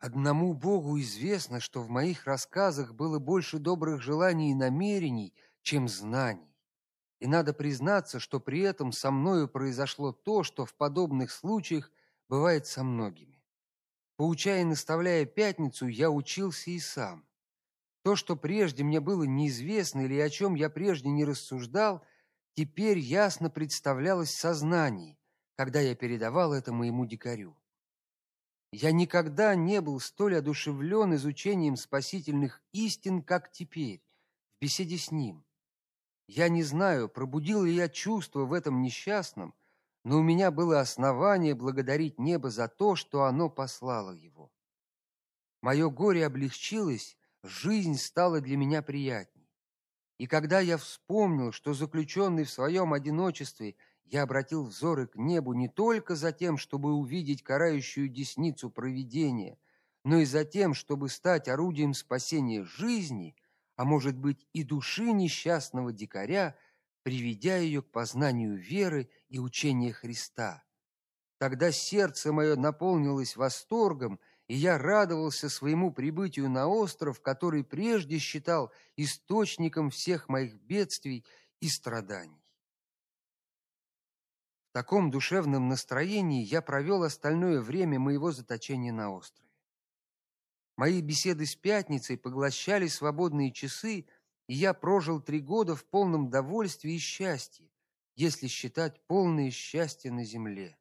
Одному Богу известно, что в моих рассказах было больше добрых желаний и намерений, чем знаний. И надо признаться, что при этом со мною произошло то, что в подобных случаях бывает со многими. Поучая и наставляя пятницу, я учился и сам. То, что прежде мне было неизвестно или о чем я прежде не рассуждал, теперь ясно представлялось в сознании, когда я передавал это моему дикарю. Я никогда не был столь одушевлен изучением спасительных истин, как теперь, в беседе с ним. Я не знаю, пробудил ли я чувство в этом несчастном, но у меня было основание благодарить небо за то, что оно послало его. Мое горе облегчилось, жизнь стала для меня приятней. И когда я вспомнил, что заключенный в своем одиночестве, я обратил взоры к небу не только за тем, чтобы увидеть карающую десницу провидения, но и за тем, чтобы стать орудием спасения жизни, а может быть и души несчастного дикаря, приведя ее к познанию веры и учения Христа. Тогда сердце мое наполнилось восторгом, и я радовался своему прибытию на остров, который прежде считал источником всех моих бедствий и страданий. В таком душевном настроении я провел остальное время моего заточения на острове. Мои беседы с пятницей поглощали свободные часы, и я прожил три года в полном довольстве и счастье, если считать полное счастье на земле.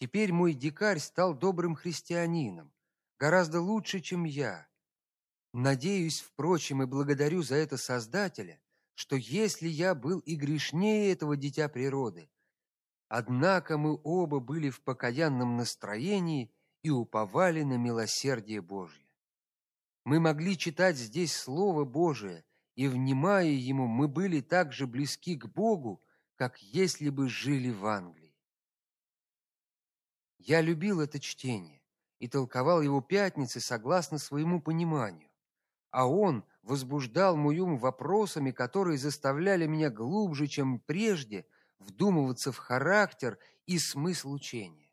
Теперь мой дикарь стал добрым христианином, гораздо лучше, чем я. Надеюсь, впрочем, и благодарю за это Создателя, что если я был и грешнее этого дитя природы, однако мы оба были в покаянном настроении и уповали на милосердие Божье. Мы могли читать здесь Слово Божие, и, внимая ему, мы были так же близки к Богу, как если бы жили в Англии. Я любил это чтение и толковал его пятницы согласно своему пониманию, а он возбуждал мой ум вопросами, которые заставляли меня глубже, чем прежде, вдумываться в характер и смысл учения.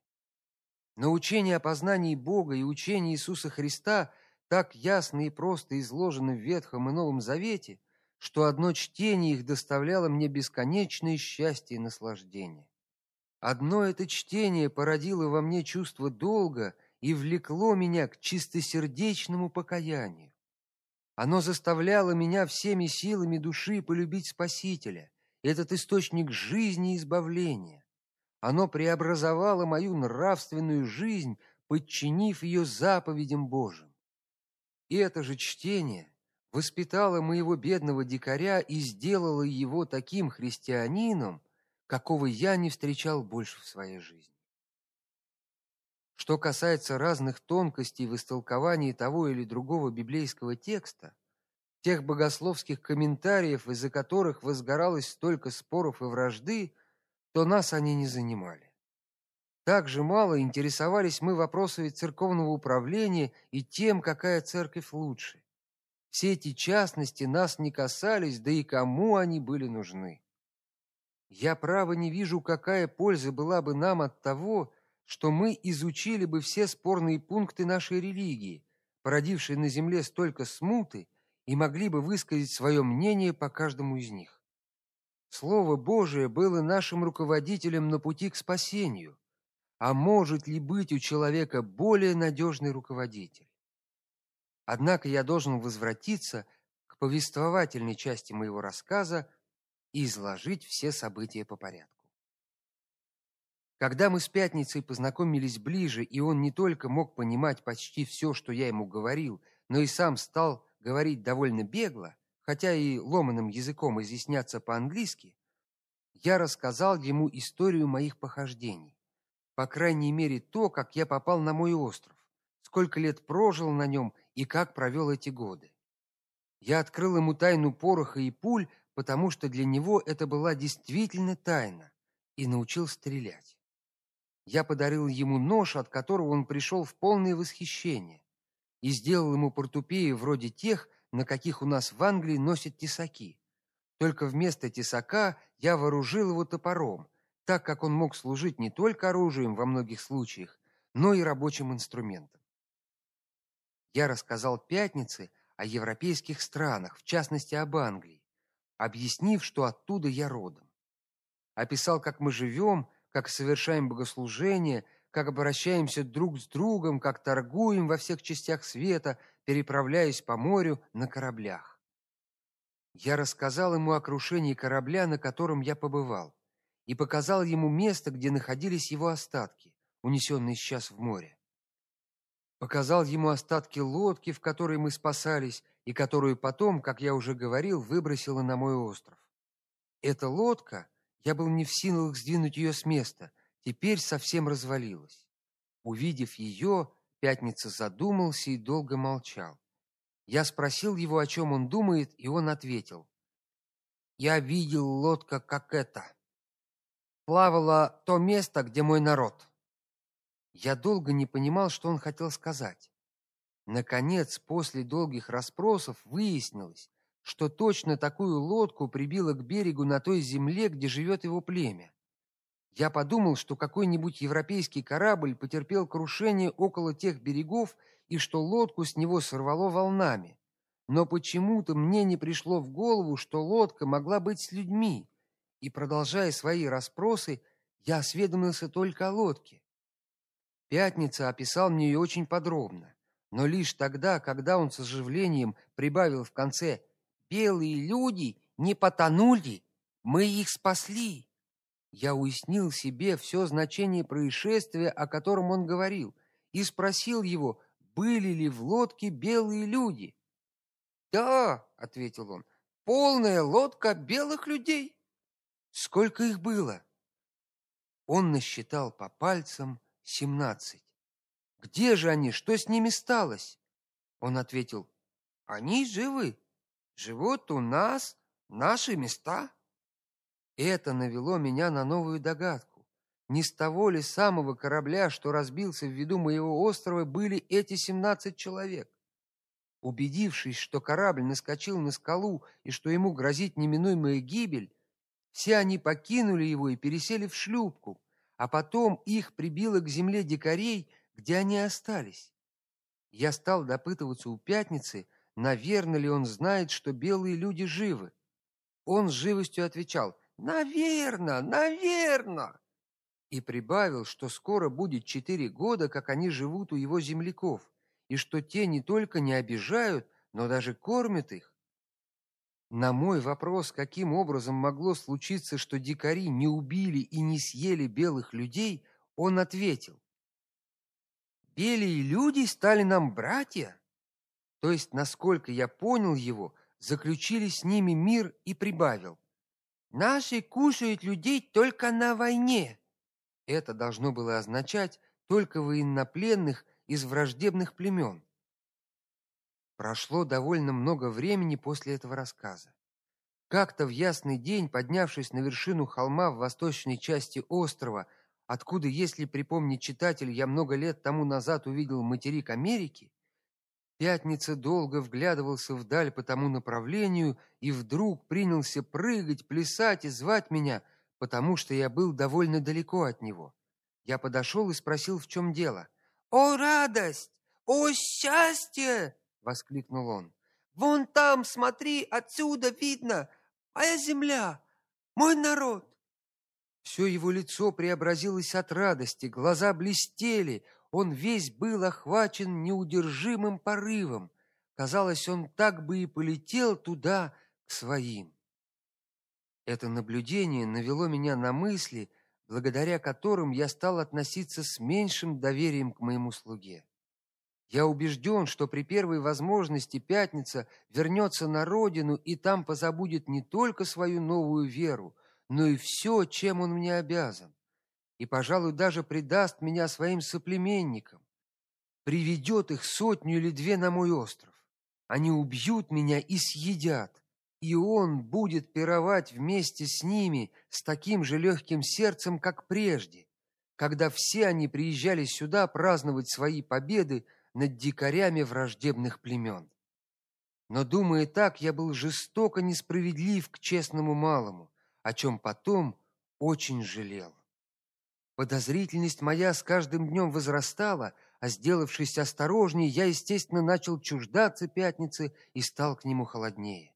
Но учение о познании Бога и учение Иисуса Христа – так ясно и просто изложены в Ветхом и Новом Завете, что одно чтение их доставляло мне бесконечное счастье и наслаждение. Одно это чтение породило во мне чувство долга и влекло меня к чистосердечному покаянию. Оно заставляло меня всеми силами души полюбить Спасителя, этот источник жизни и избавления. Оно преобразовало мою нравственную жизнь, подчинив ее заповедям Божьим. И это же чтение воспитало моего бедного дикаря и сделало его таким христианином, какого я не встречал больше в своей жизни. Что касается разных тонкостей в истолковании того или другого библейского текста, тех богословских комментариев, из-за которых возгоралось столько споров и вражды, то нас они не занимали. Так же мало интересовались мы вопросами церковного управления и тем, какая церковь лучше. Все эти частности нас не касались, да и кому они были нужны. Я право не вижу, какая польза была бы нам от того, что мы изучили бы все спорные пункты нашей религии, породившей на земле столько смуты, и могли бы высказать свое мнение по каждому из них. Слово Божие было нашим руководителем на пути к спасению. А может ли быть у человека более надежный руководитель? Однако я должен возвратиться к повествовательной части моего рассказа и изложить все события по порядку. Когда мы с Пятницей познакомились ближе, и он не только мог понимать почти все, что я ему говорил, но и сам стал говорить довольно бегло, хотя и ломаным языком изъясняться по-английски, я рассказал ему историю моих похождений по крайней мере, то, как я попал на мой остров, сколько лет прожил на нем и как провел эти годы. Я открыл ему тайну пороха и пуль, потому что для него это была действительно тайна, и научил стрелять. Я подарил ему нож, от которого он пришел в полное восхищение, и сделал ему портупеи вроде тех, на каких у нас в Англии носят тесаки. Только вместо тесака я вооружил его топором, так как он мог служить не только оружием во многих случаях, но и рабочим инструментом. Я рассказал Пятнице о европейских странах, в частности об Англии, объяснив, что оттуда я родом. Описал, как мы живем, как совершаем богослужения, как обращаемся друг с другом, как торгуем во всех частях света, переправляясь по морю на кораблях. Я рассказал ему о крушении корабля, на котором я побывал, и показал ему место, где находились его остатки, унесенные сейчас в море. Показал ему остатки лодки, в которой мы спасались, и которую потом, как я уже говорил, выбросило на мой остров. Эта лодка, я был не в силах сдвинуть ее с места, теперь совсем развалилась. Увидев ее, Пятница задумался и долго молчал. Я спросил его, о чем он думает, и он ответил: "Я видел лодка как эта. Плавала то место, где мой народ". Я долго не понимал, что он хотел сказать. Наконец, после долгих расспросов выяснилось, что точно такую лодку прибило к берегу на той земле, где живет его племя. Я подумал, что какой-нибудь европейский корабль потерпел крушение около тех берегов и что лодку с него сорвало волнами. Но почему-то мне не пришло в голову, что лодка могла быть с людьми. И продолжая свои расспросы, я осведомился только о лодке. Пятница описал мне ее очень подробно, но лишь тогда, когда он с оживлением прибавил в конце: "Белые люди не потонули, мы их спасли". Я уяснил себе все значение происшествия, о котором он говорил, и спросил его, были ли в лодке белые люди. "Да", ответил он. "Полная лодка белых людей". "Сколько их было?" Он насчитал по пальцам семнадцать. "Где же они? Что с ними сталось?" Он ответил: "Они живы. Живут у нас, наши места". Это навело меня на новую догадку. Не с того ли самого корабля, что разбился в виду моего острова, были эти семнадцать человек? Убедившись, что корабль наскочил на скалу и что ему грозит неминуемая гибель, все они покинули его и пересели в шлюпку, а потом их прибило к земле дикарей, где они остались. Я стал допытываться у Пятницы, наверное ли он знает, что белые люди живы. Он с живостью отвечал: Наверно, наверно. И прибавил, что скоро будет четыре года, как они живут у его земляков, и что те не только не обижают, но даже кормят их. На мой вопрос, каким образом могло случиться, что дикари не убили и не съели белых людей, он ответил: Белые люди стали нам братья. То есть, насколько я понял его, заключили с ними мир и прибавил: Наши кушают людей только на войне. Это должно было означать только военнопленных из враждебных племен. Прошло довольно много времени после этого рассказа. Как-то в ясный день, поднявшись на вершину холма в восточной части острова, откуда, если припомнить читатель, я много лет тому назад увидел материк Америки, Пятница долго вглядывался вдаль по тому направлению и вдруг принялся прыгать, плясать и звать меня, потому что я был довольно далеко от него. Я подошел и спросил, в чем дело. "О радость! О счастье!" воскликнул он. "Вон там, смотри, отсюда видно моя земля, мой народ". Все его лицо преобразилось от радости, глаза блестели, он весь был охвачен неудержимым порывом. Казалось, он так бы и полетел туда к своим. Это наблюдение навело меня на мысли, благодаря которым я стал относиться с меньшим доверием к моему слуге. Я убежден, что при первой возможности пятница вернется на родину и там позабудет не только свою новую веру, но и все, чем он мне обязан и, пожалуй, даже предаст меня своим соплеменникам, приведет их сотню или две на мой остров. Они убьют меня и съедят, и он будет пировать вместе с ними с таким же легким сердцем, как прежде, когда все они приезжали сюда праздновать свои победы над дикарями враждебных племен. Но думая так, я был жестоко несправедлив к честному малому, о чем потом очень жалел. Подозрительность моя с каждым днем возрастала, а сделавшись осторожнее, я, естественно, начал чуждаться пятницы и стал к нему холоднее.